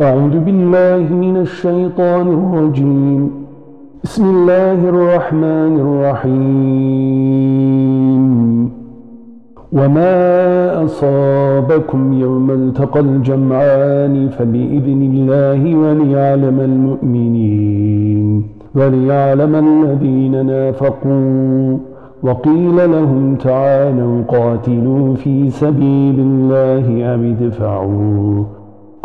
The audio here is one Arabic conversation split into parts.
أعوذ بالله من الشيطان الرجيم. بسم الله الرحمن الرحيم. وما أصابكم يوم التقى الجمعان فبإذن الله وليعلم المؤمنين وليعلم الذين نافقوا. وقيل لهم تعالوا قاتلوا في سبيل الله أم ادفعوا.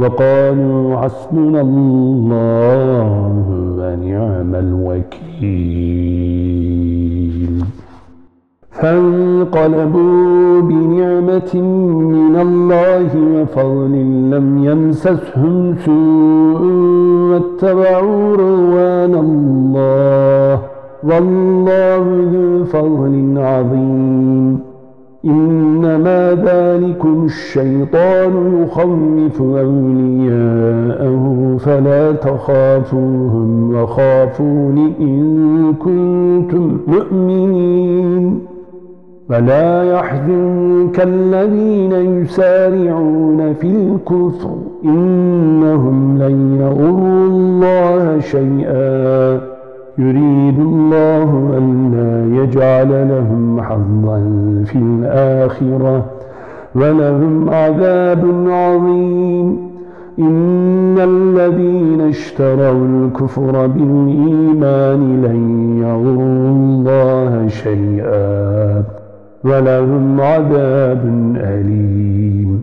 وقالوا حسبنا الله ونعم الوكيل. فانقلبوا بنعمة من الله وفضل لم يمسسهم سوء واتبعوا روان الله. والله ذو فضل عظيم. إنما ذلكم الشيطان يخوف أولياءه فلا تخافوهم وخافون إن كنتم مؤمنين ولا يحزنك الذين يسارعون في الكفر إنهم لن يغروا الله شيئا يريد الله أن لا يجعل لهم حظا في الآخرة ولهم عذاب عظيم. إن الذين اشتروا الكفر بالإيمان لن يغروا الله شيئا ولهم عذاب أليم.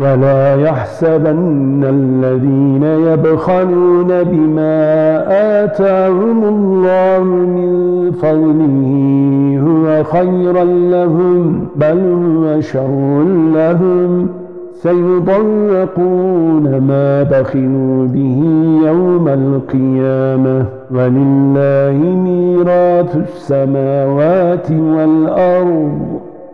ولا يحسبن الذين يبخلون بما آتاهم الله من فضله هو خيرا لهم بل هو شر لهم. سيضرقون ما بخلوا به يوم القيامة. ولله ميراث السماوات والأرض.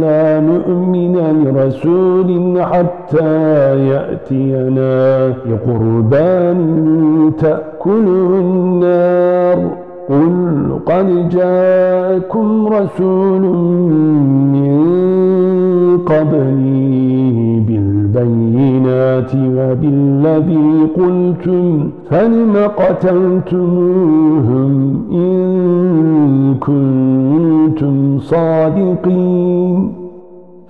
ألا نؤمن لرسول حتى يأتينا بقربان تأكله النار. قل قد جاءكم رسول من قبلي بالبينات وبالذي قلتم فلم قتلتموهم إن كنتم صادقين.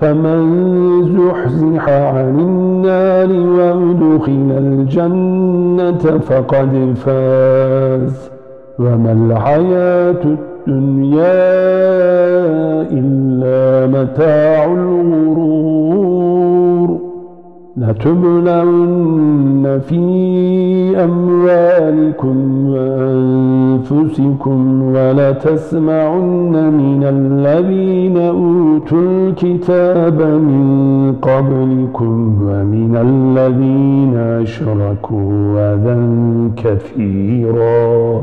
فمن زحزح عن النار وأدخل الجنة فقد فاز. وما الحياة الدنيا إلا متاع الغرور. لتبلغن في أموالكم وأنفسكم ولتسمعن من الذين أوتوا الكتاب من قبلكم ومن الذين أشركوا وذا كثيرا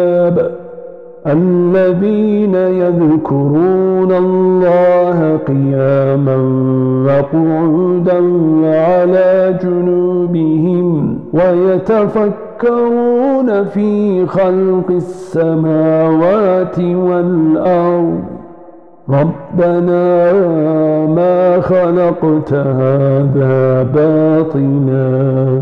الذين يذكرون الله قياما وقعودا وعلى جنوبهم ويتفكرون في خلق السماوات والأرض. ربنا ما خلقت هذا باطلا.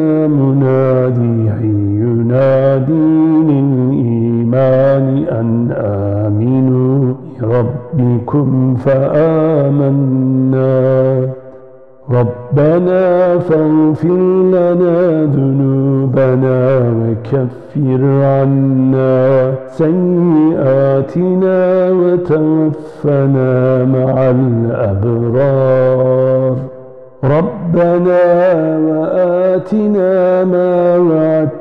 أن آمنوا بربكم فآمنا ربنا فاغفر لنا ذنوبنا وكفر عنا سيئاتنا وتوفنا مع الأبرار ربنا وآتنا ما وعدتنا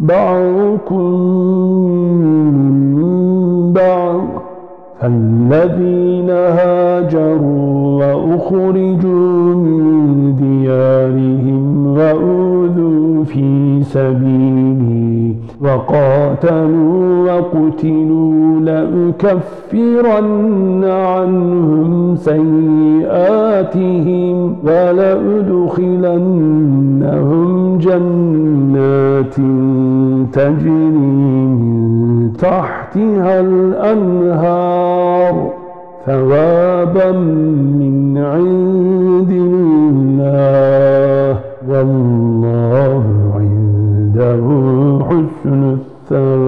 بعضكم من بعض فالذين هاجروا وأخرجوا من ديارهم وأوذوا في سبيلي وقاتلوا وقتلوا لأكفرن عنهم سيئاتهم ولأدخلنهم جنات تجري من تحتها الأنهار ثوابا من عند الله والله عنده حسن الثواب.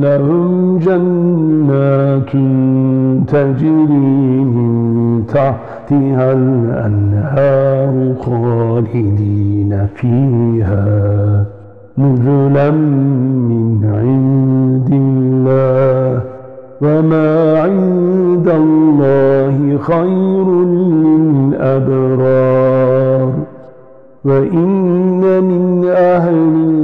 لهم جنات تجري من تحتها الأنهار خالدين فيها نزلا من عند الله وما عند الله خير للأبرار وإن من أهل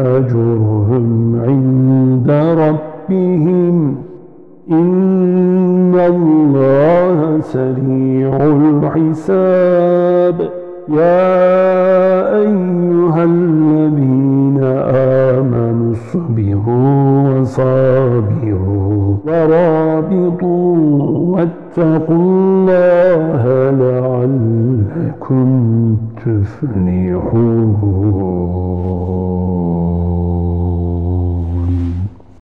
أجرهم عند ربهم. إن الله سريع الحساب. يا